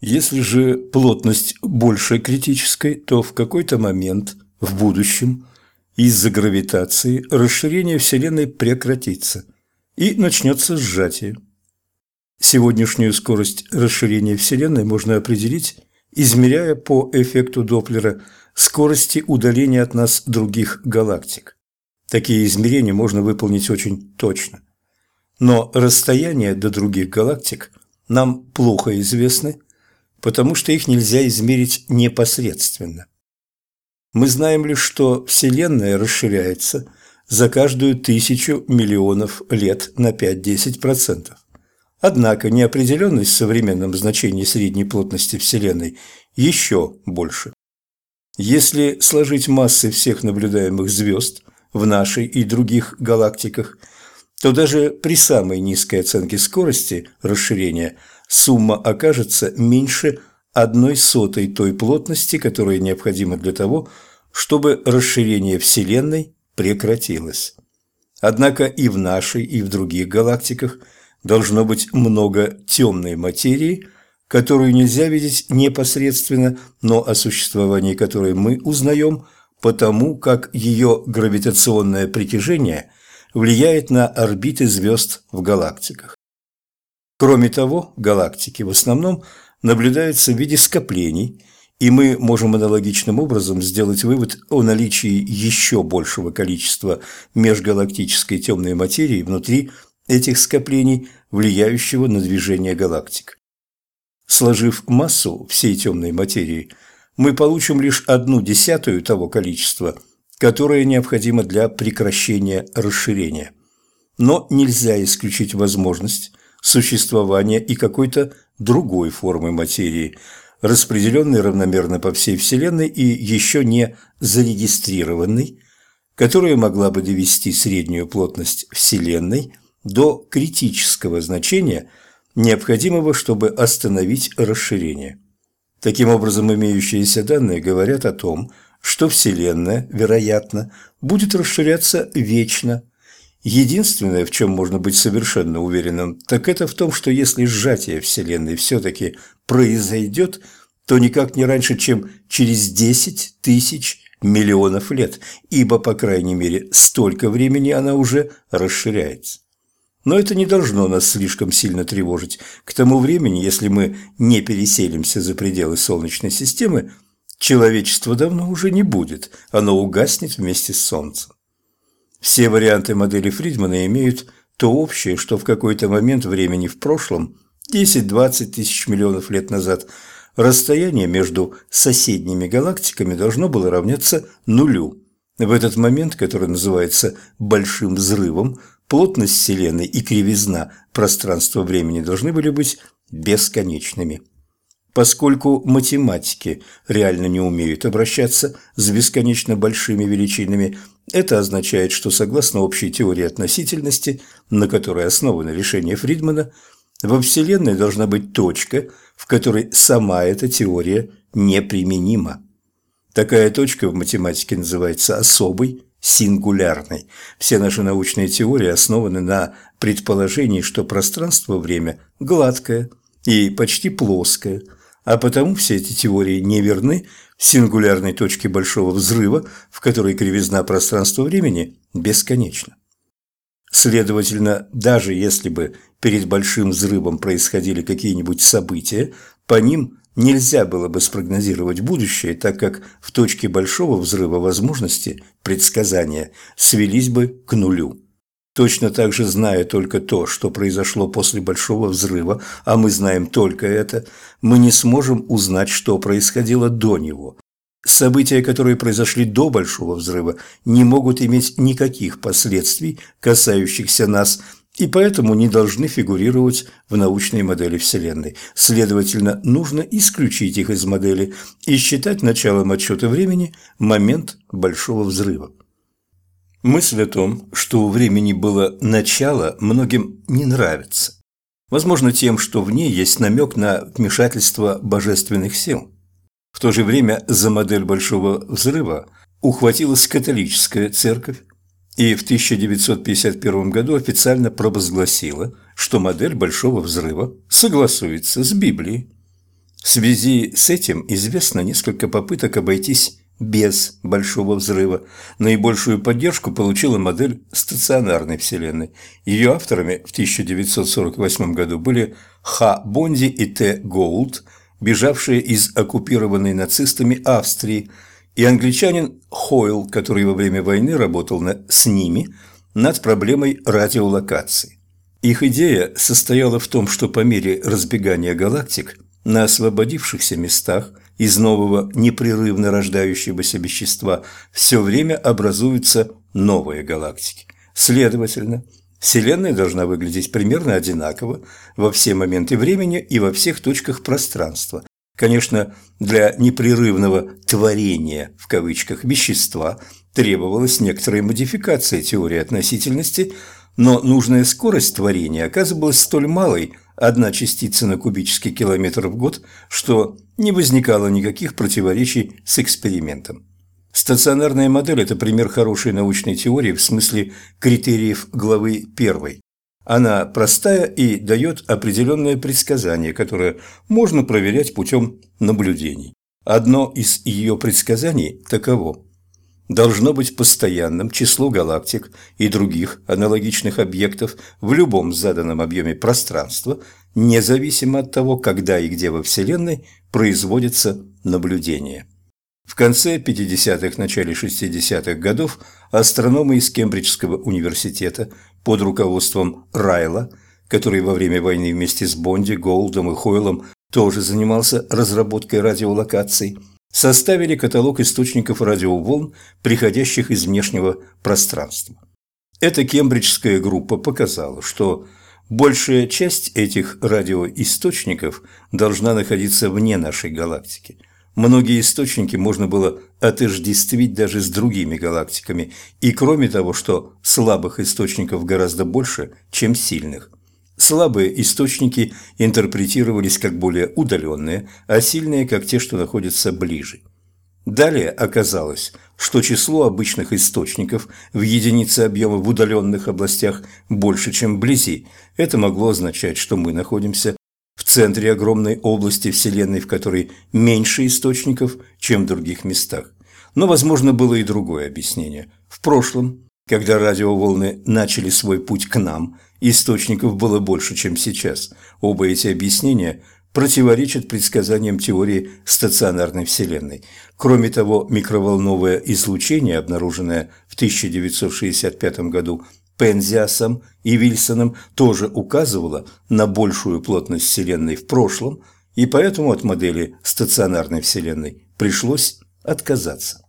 Если же плотность больше критической, то в какой-то момент в будущем из-за гравитации расширение Вселенной прекратится и начнется сжатие. Сегодняшнюю скорость расширения Вселенной можно определить, измеряя по эффекту Доплера скорости удаления от нас других галактик. Такие измерения можно выполнить очень точно. Но расстояния до других галактик нам плохо известны, потому что их нельзя измерить непосредственно. Мы знаем лишь, что Вселенная расширяется за каждую тысячу миллионов лет на 5-10%. Однако неопределенность в современном значении средней плотности Вселенной еще больше. Если сложить массы всех наблюдаемых звезд в нашей и других галактиках, то даже при самой низкой оценке скорости расширения сумма окажется меньше одной сотой той плотности, которая необходима для того, чтобы расширение Вселенной прекратилось. Однако и в нашей, и в других галактиках – должно быть много темной материи, которую нельзя видеть непосредственно, но о существовании которой мы узнаем потому, как ее гравитационное притяжение влияет на орбиты звезд в галактиках. Кроме того, галактики в основном наблюдаются в виде скоплений, и мы можем аналогичным образом сделать вывод о наличии еще большего количества межгалактической темной материи внутри этих скоплений, влияющего на движение галактик. Сложив массу всей темной материи, мы получим лишь одну десятую того количества, которое необходимо для прекращения расширения. Но нельзя исключить возможность существования и какой-то другой формы материи, распределенной равномерно по всей Вселенной и еще не зарегистрированной, которая могла бы довести среднюю плотность Вселенной – до критического значения, необходимого, чтобы остановить расширение. Таким образом, имеющиеся данные говорят о том, что Вселенная, вероятно, будет расширяться вечно. Единственное, в чем можно быть совершенно уверенным, так это в том, что если сжатие Вселенной все-таки произойдет, то никак не раньше, чем через 10 тысяч миллионов лет, ибо, по крайней мере, столько времени она уже расширяется. Но это не должно нас слишком сильно тревожить. К тому времени, если мы не переселимся за пределы Солнечной системы, человечества давно уже не будет, оно угаснет вместе с Солнцем. Все варианты модели Фридмана имеют то общее, что в какой-то момент времени в прошлом, 10-20 тысяч миллионов лет назад, расстояние между соседними галактиками должно было равняться нулю. В этот момент, который называется «большим взрывом», плотность Вселенной и кривизна пространства-времени должны были быть бесконечными. Поскольку математики реально не умеют обращаться с бесконечно большими величинами, это означает, что согласно общей теории относительности, на которой основано решение Фридмана, во Вселенной должна быть точка, в которой сама эта теория неприменима. Такая точка в математике называется особой сингулярной. Все наши научные теории основаны на предположении, что пространство-время гладкое и почти плоское, а потому все эти теории не верны в сингулярной точке большого взрыва, в которой кривизна пространства-времени бесконечна. Следовательно, даже если бы перед большим взрывом происходили какие-нибудь события, по ним нельзя было бы спрогнозировать будущее, так как в точке большого взрыва возможности предсказания свелись бы к нулю. Точно так же, зная только то, что произошло после большого взрыва, а мы знаем только это, мы не сможем узнать, что происходило до него. События, которые произошли до большого взрыва, не могут иметь никаких последствий, касающихся нас – и поэтому не должны фигурировать в научной модели Вселенной. Следовательно, нужно исключить их из модели и считать началом отсчета времени момент Большого Взрыва. Мысль о том, что у времени было начало, многим не нравится. Возможно, тем, что в ней есть намек на вмешательство божественных сил. В то же время за модель Большого Взрыва ухватилась католическая церковь, и в 1951 году официально провозгласила, что модель Большого Взрыва согласуется с Библией. В связи с этим известно несколько попыток обойтись без Большого взрыва. Наибольшую поддержку получила модель стационарной Вселенной. Ее авторами в 1948 году были Х. Бонди и Т. Гоулд, бежавшие из оккупированной нацистами Австрии, и англичанин Хойл, который во время войны работал на, с ними над проблемой радиолокации. Их идея состояла в том, что по мере разбегания галактик на освободившихся местах – из нового непрерывно рождающегося вещества все время образуются новые галактики. Следовательно, Вселенная должна выглядеть примерно одинаково во все моменты времени и во всех точках пространства. Конечно, для непрерывного «творения» в кавычках вещества требовалась некоторая модификация теории относительности, но нужная скорость творения оказывалась столь малой – одна частица на кубический километр в год, что не возникало никаких противоречий с экспериментом. Стационарная модель – это пример хорошей научной теории в смысле критериев главы 1. Она простая и дает определенное предсказание, которое можно проверять путем наблюдений. Одно из ее предсказаний таково должно быть постоянным число галактик и других аналогичных объектов в любом заданном объеме пространства, независимо от того, когда и где во Вселенной производится наблюдение. В конце 50-х, начале 60-х годов астрономы из Кембриджского университета под руководством Райла, который во время войны вместе с Бонди, Голдом и Хойлом тоже занимался разработкой радиолокаций – составили каталог источников радиоволн, приходящих из внешнего пространства. Эта кембриджская группа показала, что большая часть этих радиоисточников должна находиться вне нашей галактики. Многие источники можно было отождествить даже с другими галактиками, и кроме того, что слабых источников гораздо больше, чем сильных. Слабые источники интерпретировались как более удаленные, а сильные как те, что находятся ближе. Далее оказалось, что число обычных источников в единице объема в удаленных областях больше, чем вблизи. Это могло означать, что мы находимся в центре огромной области Вселенной, в которой меньше источников, чем в других местах. Но, возможно, было и другое объяснение. В прошлом, когда радиоволны начали свой путь к нам – Источников было больше, чем сейчас. Оба эти объяснения противоречат предсказаниям теории стационарной Вселенной. Кроме того, микроволновое излучение, обнаруженное в 1965 году Пензиасом и Вильсоном, тоже указывало на большую плотность Вселенной в прошлом, и поэтому от модели стационарной Вселенной пришлось отказаться.